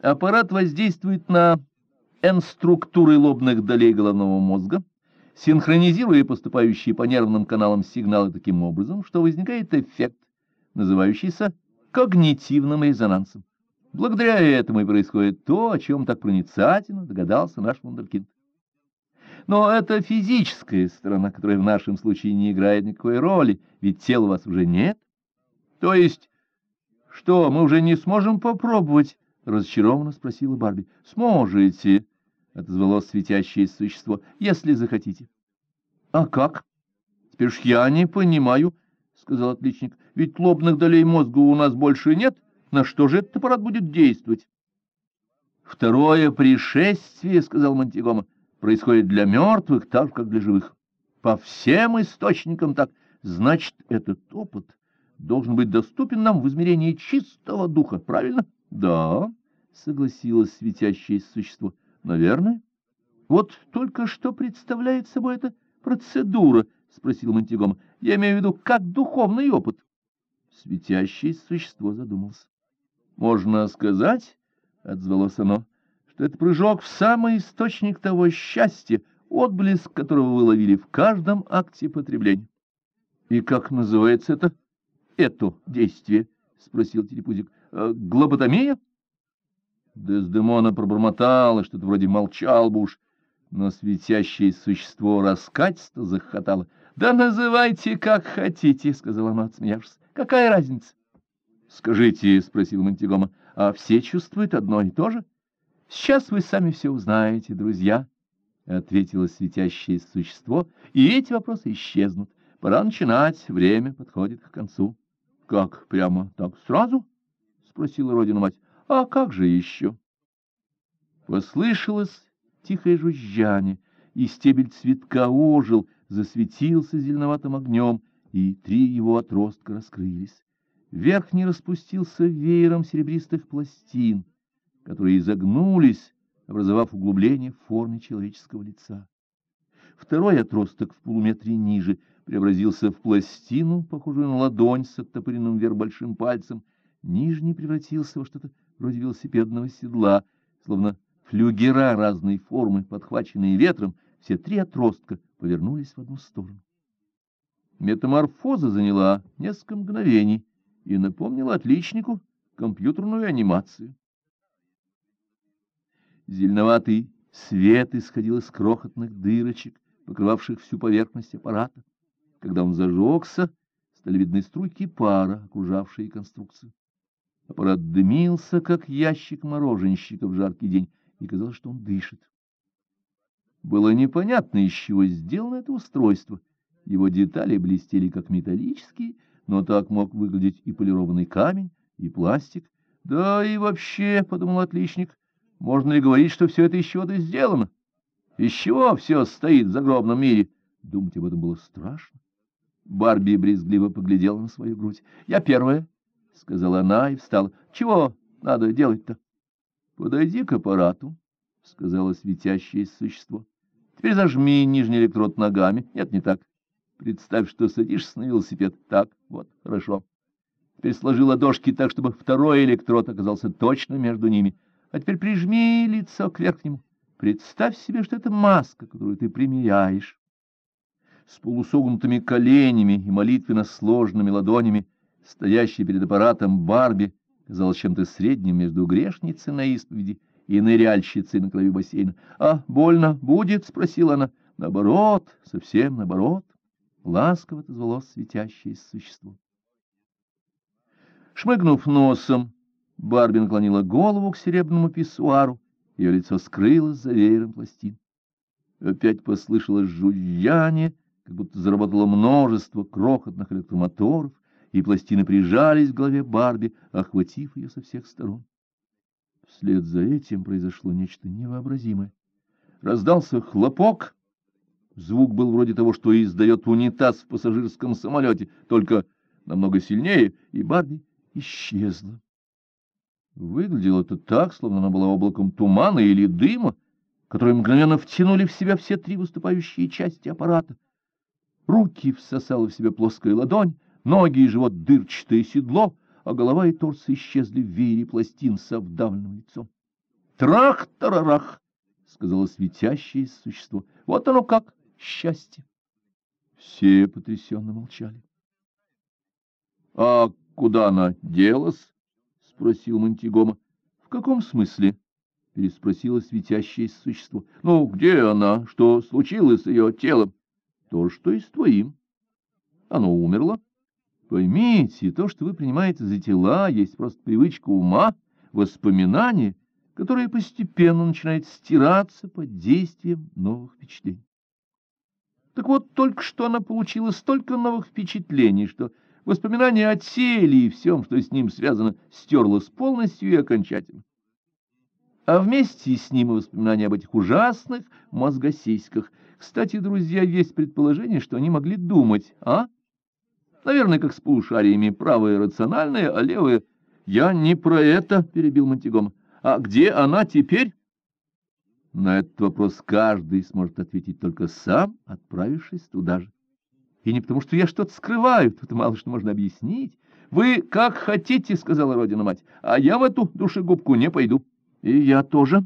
Аппарат воздействует на N-структуры лобных долей головного мозга, синхронизируя поступающие по нервным каналам сигналы таким образом, что возникает эффект, называющийся когнитивным резонансом. Благодаря этому и происходит то, о чем так проницательно догадался наш вундеркинд. Но это физическая сторона, которая в нашем случае не играет никакой роли, ведь тела у вас уже нет. То есть, что, мы уже не сможем попробовать? — разочарованно спросила Барби. — Сможете, — отозвалось светящееся существо, — если захотите. — А как? — Теперь уж я не понимаю, — сказал отличник, — ведь лобных долей мозга у нас больше нет. На что же этот аппарат будет действовать? — Второе пришествие, — сказал Монтигома, — происходит для мертвых так же, как для живых. По всем источникам так. Значит, этот опыт должен быть доступен нам в измерении чистого духа, правильно? — Да, — согласилось светящееся существо. — Наверное. — Вот только что представляет собой эта процедура? — спросил Монтигома. — Я имею в виду, как духовный опыт. Светящееся существо задумался. — Можно сказать, — отзвалось оно, — что это прыжок в самый источник того счастья, отблеск которого вы ловили в каждом акте потребления. — И как называется это? — это действие? — спросил Телепузик. «Э, — Глоботомия? Дездемона пробормотала, что-то вроде молчал бы уж, но светящее существо раскатисто захохотало. — Да называйте, как хотите, — сказала она, отсмеявшись. — Какая разница? — Скажите, — спросил Монтигома, — а все чувствуют одно и то же? — Сейчас вы сами все узнаете, друзья, — ответило светящее существо, — и эти вопросы исчезнут. Пора начинать, время подходит к концу. — Как, прямо так сразу? — спросила родина мать. — А как же еще? Послышалось тихое жужжание, и стебель цветка ожил, засветился зеленоватым огнем, и три его отростка раскрылись. Верхний распустился веером серебристых пластин, которые изогнулись, образовав углубление в форме человеческого лица. Второй отросток в полуметре ниже — преобразился в пластину, похожую на ладонь с оттопыренным вверх большим пальцем. Нижний превратился во что-то вроде велосипедного седла, словно флюгера разной формы, подхваченные ветром, все три отростка повернулись в одну сторону. Метаморфоза заняла несколько мгновений и напомнила отличнику компьютерную анимацию. Зеленоватый свет исходил из крохотных дырочек, покрывавших всю поверхность аппарата. Когда он зажегся, стали видны струйки пара, окружавшие конструкцию. Аппарат дымился, как ящик мороженщика в жаркий день, и казалось, что он дышит. Было непонятно, из чего сделано это устройство. Его детали блестели, как металлические, но так мог выглядеть и полированный камень, и пластик. Да и вообще, — подумал отличник, — можно ли говорить, что все это из чего-то сделано? Из чего все стоит в загробном мире? Думать об этом было страшно. Барби брезгливо поглядела на свою грудь. — Я первая, — сказала она и встала. — Чего надо делать-то? — Подойди к аппарату, — сказала светящееся существо. — Теперь зажми нижний электрод ногами. Нет, не так. Представь, что садишься на велосипед. Так, вот, хорошо. Теперь сложи ладошки так, чтобы второй электрод оказался точно между ними. А теперь прижми лицо к верхнему. Представь себе, что это маска, которую ты примеряешь с полусогнутыми коленями и молитвенно сложенными ладонями, стоящий перед аппаратом Барби, казалось чем-то средним между грешницей на исповеди и ныряльщицей на краю бассейна. — А, больно будет? — спросила она. — Наоборот, совсем наоборот. Ласково отозвалось светящееся существо. Шмыгнув носом, Барби наклонила голову к серебряному писсуару, ее лицо скрылось за веером пластин. Опять послышалось жужжание — как будто заработало множество крохотных электромоторов, и пластины прижались к голове Барби, охватив ее со всех сторон. Вслед за этим произошло нечто невообразимое. Раздался хлопок, Звук был вроде того, что издает унитаз в пассажирском самолете, только намного сильнее, и Барби исчезла. Выглядело это так, словно она была облаком тумана или дыма, которые мгновенно втянули в себя все три выступающие части аппарата. Руки всосала в себя плоская ладонь, ноги и живот дырчатое седло, а голова и торс исчезли в веере пластин со вдавленным лицом. «Трах-тарарах!» — сказала светящееся существо. «Вот оно как! Счастье!» Все потрясенно молчали. «А куда она делась?» — спросил Монтигома. «В каком смысле?» — переспросило светящееся существо. «Ну, где она? Что случилось с ее телом?» «То, что и с твоим. Оно умерло. Поймите, то, что вы принимаете за тела, есть просто привычка ума, воспоминание, которое постепенно начинает стираться под действием новых впечатлений. Так вот, только что она получила столько новых впечатлений, что воспоминания о теле и всем, что с ним связано, стерлось полностью и окончательно. А вместе с ним и воспоминания об этих ужасных мозгосиськах. Кстати, друзья, есть предположение, что они могли думать, а? Наверное, как с полушариями, правое рациональное, а левое... Я не про это, — перебил Монтигома. А где она теперь? На этот вопрос каждый сможет ответить только сам, отправившись туда же. И не потому, что я что-то скрываю, тут мало что можно объяснить. Вы как хотите, — сказала Родина-мать, — а я в эту душегубку не пойду. И я тоже.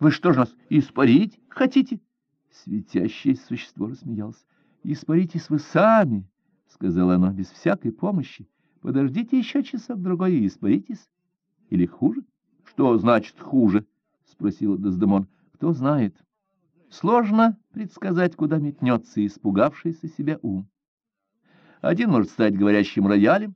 Вы что же нас испарить хотите? Светящее существо рассмеялось. Испаритесь вы сами, — сказала она, — без всякой помощи. Подождите еще часок-другой и испаритесь. Или хуже? Что значит хуже? — спросила Дездемон. — Кто знает. Сложно предсказать, куда метнется испугавшийся себя ум. Один может стать говорящим роялем,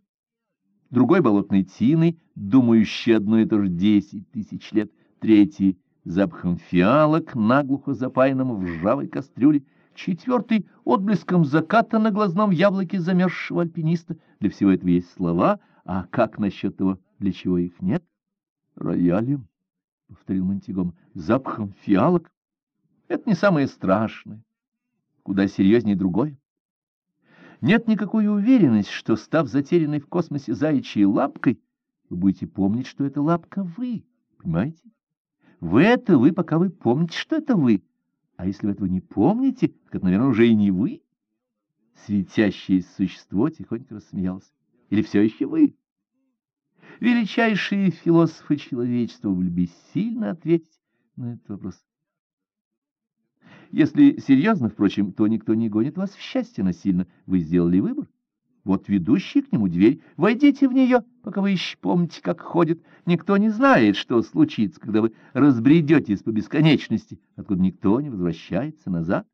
другой — болотной тиной, думающий одно и то же десять тысяч лет, третий — запахом фиалок, наглухо запаянным в ржавой кастрюле, четвертый — отблеском заката на глазном яблоке замерзшего альпиниста. Для всего этого есть слова, а как насчет того, для чего их нет? — Роялем, — повторил Монтигом, — запахом фиалок. Это не самое страшное. Куда серьезнее другое. Нет никакой уверенности, что, став затерянной в космосе заячьей лапкой, вы будете помнить, что это лапка вы, понимаете? Вы это вы, пока вы помните, что это вы. А если вы этого не помните, так это, наверное, уже и не вы. Светящееся существо тихонько рассмеялось. Или все еще вы? Величайшие философы человечества были бессильно ответить на этот вопрос. Если серьезно, впрочем, то никто не гонит вас в счастье насильно. Вы сделали выбор. Вот ведущий к нему дверь. Войдите в нее, пока вы еще помните, как ходит. Никто не знает, что случится, когда вы разбредетесь по бесконечности, откуда никто не возвращается назад.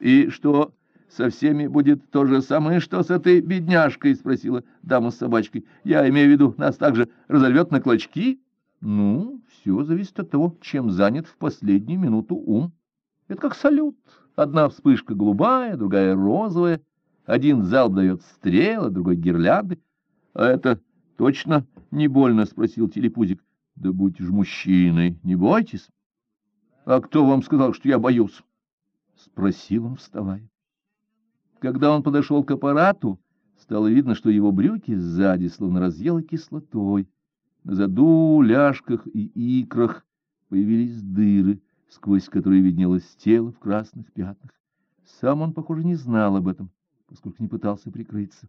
И что со всеми будет то же самое, что с этой бедняжкой, — спросила дама с собачкой. Я имею в виду, нас также разорвет на клочки? Ну, все зависит от того, чем занят в последнюю минуту ум. Это как салют. Одна вспышка голубая, другая розовая. Один залп дает стрелы, другой гирлянды. — А это точно не больно? — спросил телепузик. — Да будьте же мужчиной, не бойтесь. — А кто вам сказал, что я боюсь? — спросил он, вставая. Когда он подошел к аппарату, стало видно, что его брюки сзади словно разъело кислотой. На заду, ляжках и икрах появились дыры — сквозь которые виднелось тело в красных пятнах. Сам он, похоже, не знал об этом, поскольку не пытался прикрыться.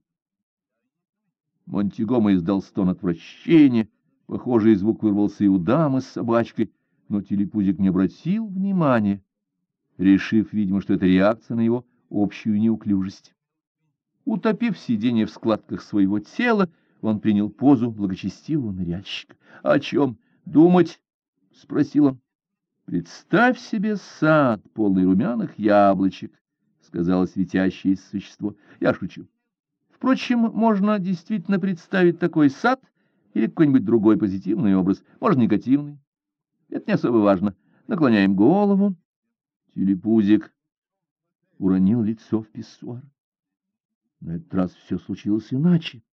Монтигома издал стон отвращения, похожий звук вырвался и у дамы с собачкой, но телепузик не обратил внимания, решив, видимо, что это реакция на его общую неуклюжесть. Утопив сиденье в складках своего тела, он принял позу благочестивого ныряльщика. — О чем думать? — спросил он. Представь себе сад, полный румяных яблочек, — сказала светящееся существо. Я шучу. Впрочем, можно действительно представить такой сад или какой-нибудь другой позитивный образ, может, негативный. Это не особо важно. Наклоняем голову. Телепузик уронил лицо в писсуар. На этот раз все случилось иначе.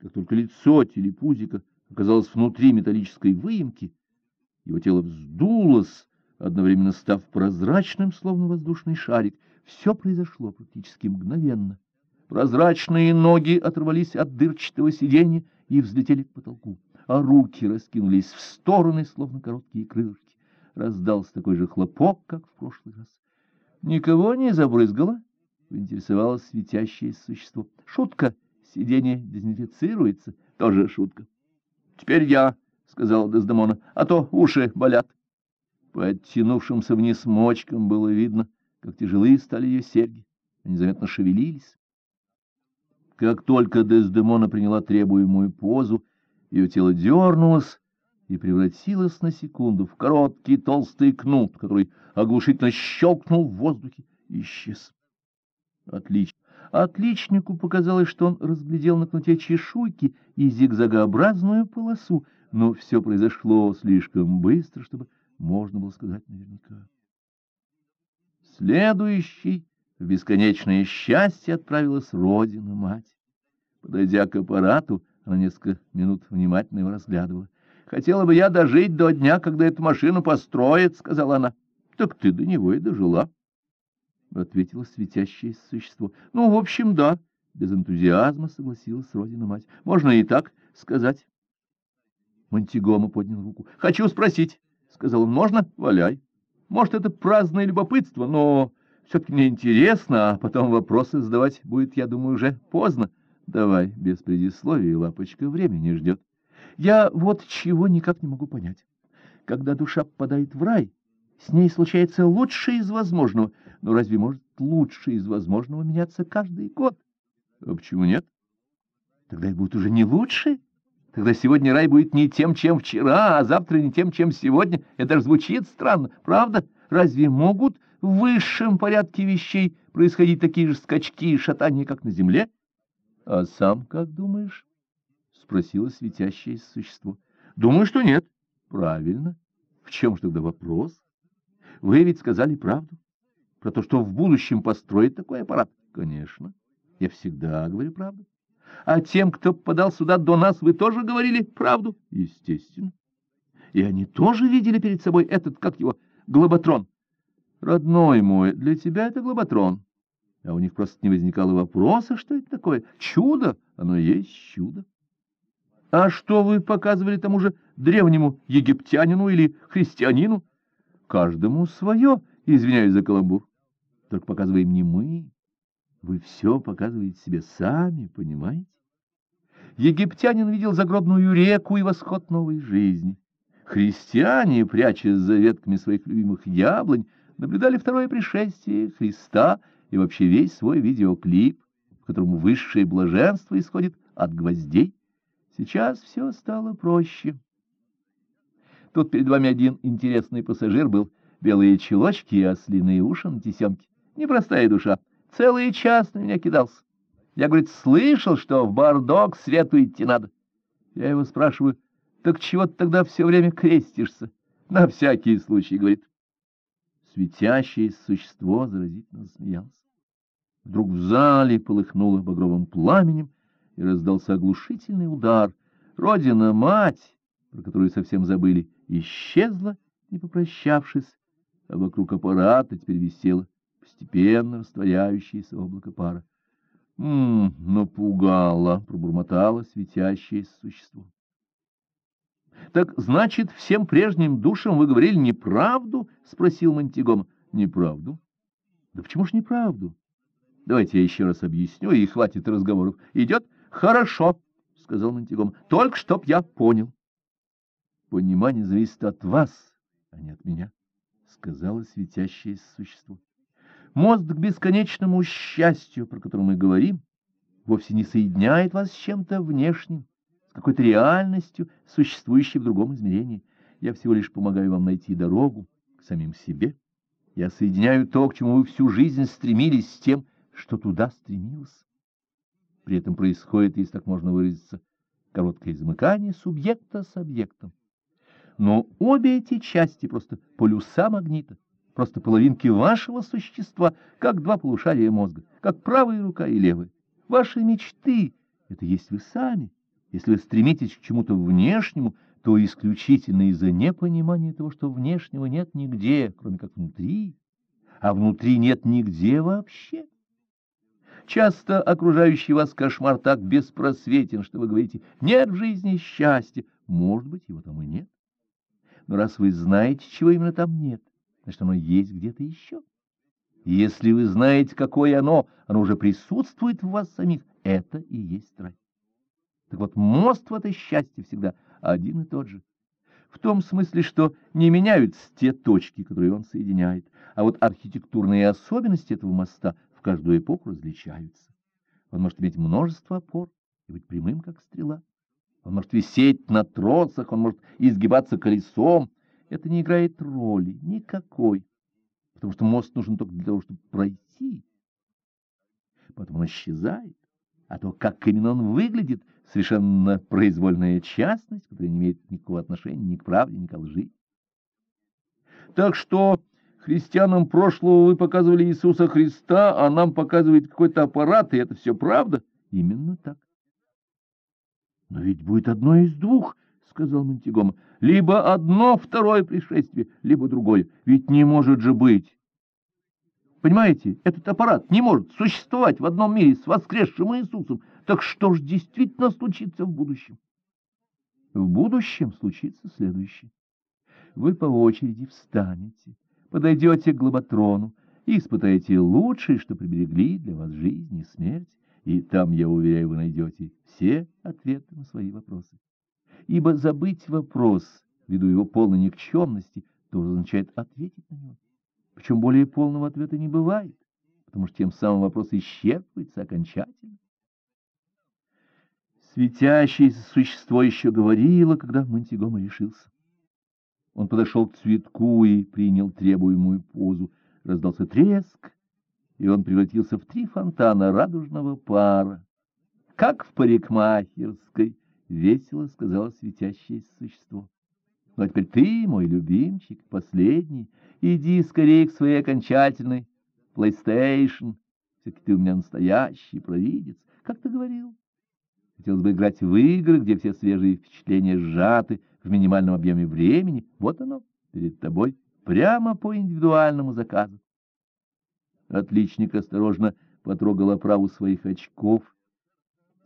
Как только лицо телепузика оказалось внутри металлической выемки, его тело вздулось, одновременно став прозрачным, словно воздушный шарик. Все произошло практически мгновенно. Прозрачные ноги оторвались от дырчатого сиденья и взлетели к потолку, а руки раскинулись в стороны, словно короткие крылышки. Раздался такой же хлопок, как в прошлый раз. Никого не забрызгало, поинтересовалось светящееся существо. Шутка, сиденье дезинфицируется, тоже шутка. Теперь я, — сказала Дездемона, — а то уши болят. По оттянувшимся вниз мочкам было видно, как тяжелые стали ее серьги. Они заметно шевелились. Как только Дездемона приняла требуемую позу, ее тело дернулось и превратилось на секунду в короткий толстый кнут, который оглушительно щелкнул в воздухе и исчез. Отлично. Отличнику показалось, что он разглядел на кнуте чешуйки и зигзагообразную полосу, но все произошло слишком быстро, чтобы можно было сказать наверняка. Следующий в бесконечное счастье отправилась родина-мать. Подойдя к аппарату, она несколько минут внимательно его разглядывала. «Хотела бы я дожить до дня, когда эту машину построят», — сказала она. «Так ты до него и дожила», — ответило светящееся существо. «Ну, в общем, да», — без энтузиазма согласилась родина-мать. «Можно и так сказать». Монтигома поднял руку. «Хочу спросить», — сказал он. «Можно? Валяй. Может, это праздное любопытство, но все-таки мне интересно, а потом вопросы задавать будет, я думаю, уже поздно. Давай, без предисловий, лапочка, времени ждет. Я вот чего никак не могу понять. Когда душа попадает в рай, с ней случается лучшее из возможного. Но разве может лучшее из возможного меняться каждый год? А почему нет? Тогда это будет уже не лучше. Тогда сегодня рай будет не тем, чем вчера, а завтра не тем, чем сегодня. Это даже звучит странно, правда? Разве могут в высшем порядке вещей происходить такие же скачки и шатания, как на земле? — А сам как думаешь? — спросило светящееся существо. — Думаю, что нет. — Правильно. В чем же тогда вопрос? Вы ведь сказали правду. Про то, что в будущем построить такой аппарат. Конечно. Я всегда говорю правду. А тем, кто попадал сюда до нас, вы тоже говорили правду? Естественно. И они тоже видели перед собой этот, как его, глоботрон. Родной мой, для тебя это глоботрон а у них просто не возникало вопроса, что это такое. Чудо! Оно и есть чудо. А что вы показывали тому же древнему египтянину или христианину? Каждому свое, извиняюсь за каламбур. Только показываем не мы. Вы все показываете себе сами, понимаете? Египтянин видел загробную реку и восход новой жизни. Христиане, прячась за ветками своих любимых яблонь, наблюдали второе пришествие Христа — и вообще весь свой видеоклип, в котором высшее блаженство исходит от гвоздей. Сейчас все стало проще. Тут перед вами один интересный пассажир был. Белые челочки и ослиные уши на тесемке. Непростая душа. Целый час на меня кидался. Я, говорит, слышал, что в бардок свету идти надо. Я его спрашиваю, так чего ты тогда все время крестишься? На всякий случай, говорит. Светящееся существо заразительно засмеялось. Вдруг в зале полыхнуло багровым пламенем, и раздался оглушительный удар. Родина-мать, про которую совсем забыли, исчезла, не попрощавшись, а вокруг аппарата теперь висело постепенно растворяющееся облако пара. — М-м, напугало, — пробормотало светящееся существо. — Так, значит, всем прежним душам вы говорили неправду? — спросил Монтигома. — Неправду. — Да почему ж неправду? Давайте я еще раз объясню, и хватит разговоров. Идет? Хорошо, — сказал Монтигом. Только чтоб я понял. Понимание зависит от вас, а не от меня, — сказала светящееся существо. Мост к бесконечному счастью, про который мы говорим, вовсе не соединяет вас с чем-то внешним, с какой-то реальностью, существующей в другом измерении. Я всего лишь помогаю вам найти дорогу к самим себе. Я соединяю то, к чему вы всю жизнь стремились, с тем, что туда стремился. При этом происходит, если так можно выразиться, короткое замыкание субъекта с объектом. Но обе эти части просто полюса магнита, просто половинки вашего существа, как два полушария мозга, как правая рука и левая. Ваши мечты — это есть вы сами. Если вы стремитесь к чему-то внешнему, то исключительно из-за непонимания того, что внешнего нет нигде, кроме как внутри, а внутри нет нигде вообще. Часто окружающий вас кошмар так беспросветен, что вы говорите «нет в жизни счастья». Может быть, его там и нет. Но раз вы знаете, чего именно там нет, значит, оно есть где-то еще. И если вы знаете, какое оно, оно уже присутствует в вас самих, это и есть рай. Так вот, мост в это счастье всегда один и тот же. В том смысле, что не меняются те точки, которые он соединяет, а вот архитектурные особенности этого моста в каждую эпоху различаются. Он может иметь множество опор и быть прямым, как стрела. Он может висеть на тросах, он может изгибаться колесом. Это не играет роли никакой, потому что мост нужен только для того, чтобы пройти. Потом он исчезает. А то, как именно он выглядит, совершенно произвольная частность, которая не имеет никакого отношения ни к правде, ни к лжи. Так что христианам прошлого вы показывали Иисуса Христа, а нам показывает какой-то аппарат, и это все правда? Именно так. Но ведь будет одно из двух, — сказал Монтигома. Либо одно второе пришествие, либо другое. Ведь не может же быть. Понимаете, этот аппарат не может существовать в одном мире с воскресшим Иисусом. Так что ж действительно случится в будущем? В будущем случится следующее. Вы по очереди встанете, подойдете к глоботрону и испытаете лучшее, что приберегли для вас жизнь и смерть, и там, я уверяю, вы найдете все ответы на свои вопросы. Ибо забыть вопрос, ввиду его полной никчемности, тоже означает ответить на него. Причем более полного ответа не бывает, потому что тем самым вопрос исчерпывается окончательно. Светящееся существо еще говорило, когда Монтигома решился. Он подошел к цветку и принял требуемую позу. Раздался треск, и он превратился в три фонтана радужного пара. «Как в парикмахерской!» — весело сказала светящееся существо. Ну, а теперь ты, мой любимчик, последний, иди скорее к своей окончательной PlayStation. Все-таки ты у меня настоящий провидец. Как ты говорил? Хотелось бы играть в игры, где все свежие впечатления сжаты в минимальном объеме времени. Вот оно, перед тобой, прямо по индивидуальному заказу. Отличник осторожно потрогал оправу своих очков.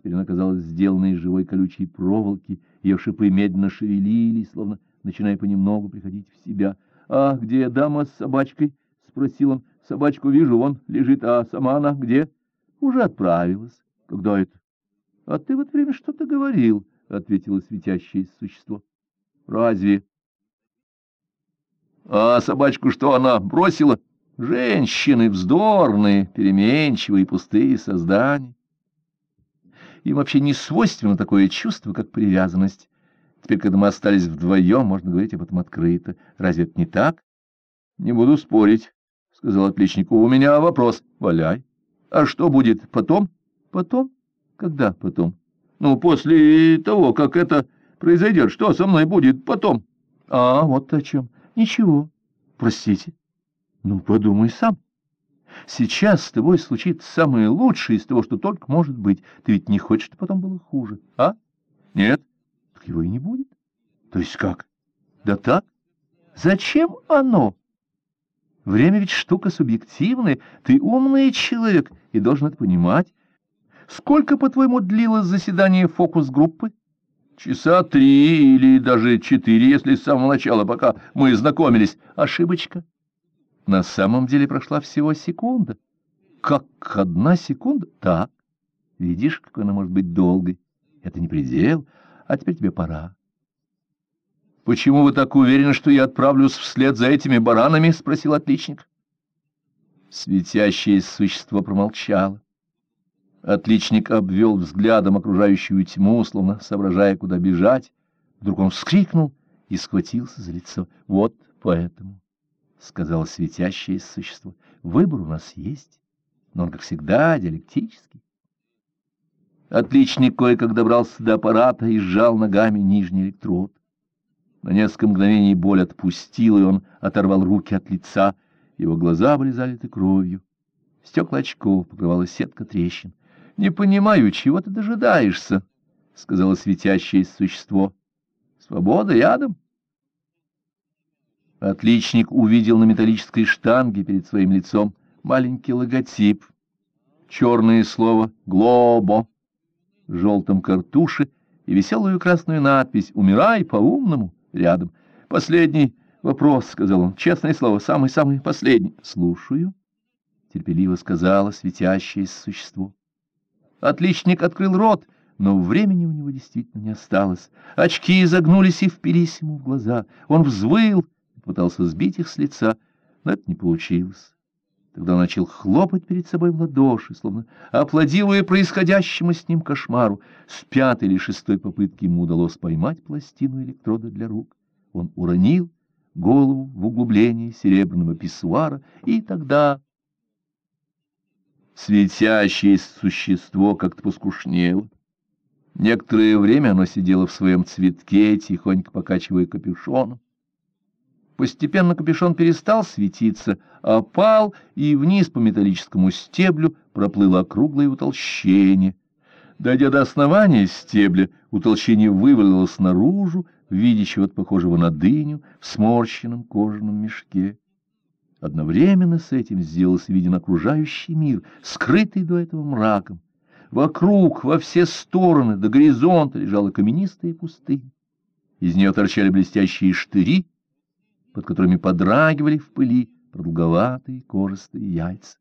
Теперь она казалась сделанной из живой колючей проволоки, ее шипы медленно шевелились, словно начиная понемногу приходить в себя. — А где дама с собачкой? — спросил он. — Собачку вижу, вон лежит, а сама она где? — Уже отправилась. — Когда это? — А ты в это время что-то говорил, — ответило светящееся существо. — Разве? — А собачку что она бросила? Женщины вздорные, переменчивые, пустые создания. Им вообще не свойственно такое чувство, как привязанность. Теперь, когда мы остались вдвоем, можно говорить об этом открыто. Разве это не так? — Не буду спорить, — сказал отличник. — У меня вопрос. — Валяй. — А что будет потом? — Потом? Когда потом? — Ну, после того, как это произойдет. Что со мной будет потом? — А, вот о чем. — Ничего. Простите. — Ну, подумай сам. Сейчас с тобой случится самое лучшее из того, что только может быть. Ты ведь не хочешь, чтобы потом было хуже, а? Нет так его и не будет. То есть как? Да так. Зачем оно? Время ведь штука субъективная. Ты умный человек и должен это понимать. Сколько, по-твоему, длилось заседание фокус-группы? Часа три или даже четыре, если с самого начала, пока мы знакомились. Ошибочка. На самом деле прошла всего секунда. Как одна секунда? Так. Видишь, какой она может быть долгой. Это не предел, а теперь тебе пора. — Почему вы так уверены, что я отправлюсь вслед за этими баранами? — спросил отличник. Светящееся существо промолчало. Отличник обвел взглядом окружающую тьму, словно соображая, куда бежать. Вдруг он вскрикнул и схватился за лицо. — Вот поэтому, — сказал светящееся существо, — выбор у нас есть, но он, как всегда, диалектический. Отличник кое-как добрался до аппарата и сжал ногами нижний электрод. На несколько мгновений боль отпустила, и он оторвал руки от лица. Его глаза были залиты кровью. Стекла очков покрывала сетка трещин. — Не понимаю, чего ты дожидаешься, — сказала светящееся существо. Свобода рядом. Отличник увидел на металлической штанге перед своим лицом маленький логотип, черное слово «Глобо», в желтом картуше и веселую красную надпись «Умирай по-умному» рядом. «Последний вопрос», — сказал он, — «честное слово, самый-самый последний». «Слушаю», — терпеливо сказала светящееся существо. Отличник открыл рот, но времени у него действительно не осталось. Очки изогнулись и впились ему в глаза. Он взвыл пытался сбить их с лица, но это не получилось. Тогда начал хлопать перед собой в ладоши, словно аплодируя происходящему с ним кошмару. С пятой или шестой попытки ему удалось поймать пластину электрода для рук. Он уронил голову в углубление серебряного писсуара, и тогда светящееся существо как-то поскушнело. Некоторое время оно сидело в своем цветке, тихонько покачивая капюшоном. Постепенно капюшон перестал светиться, опал, и вниз по металлическому стеблю проплыло округлое утолщение. Дойдя до основания стебля, утолщение вывалилось наружу в виде чего-то похожего на дыню в сморщенном кожаном мешке. Одновременно с этим сделался виден окружающий мир, скрытый до этого мраком. Вокруг, во все стороны, до горизонта лежала каменистая пустыня. Из нее торчали блестящие штыри, под которыми подрагивали в пыли продолговатые кожистые яйца.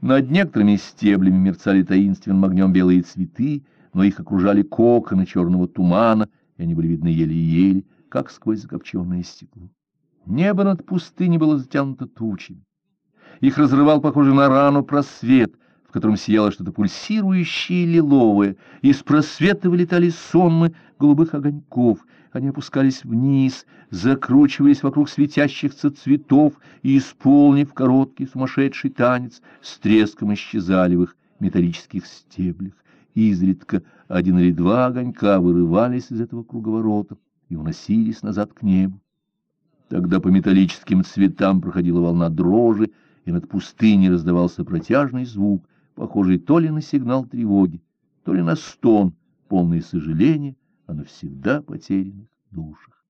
Над некоторыми стеблями мерцали таинственным огнем белые цветы, но их окружали коконы черного тумана, и они были видны еле-еле, как сквозь закопченное стекло. Небо над пустыней было затянуто тучами. Их разрывал, похожий на рану, просвет, в котором сияло что-то пульсирующее лиловое. Из просвета вылетали сонмы голубых огоньков. Они опускались вниз, закручиваясь вокруг светящихся цветов и, исполнив короткий сумасшедший танец, с треском исчезали в их металлических стеблях. Изредка один или два огонька вырывались из этого круговорота и уносились назад к небу. Тогда по металлическим цветам проходила волна дрожи, и над пустыней раздавался протяжный звук, похожий то ли на сигнал тревоги, то ли на стон, полный сожаления о навсегда потерянных душах.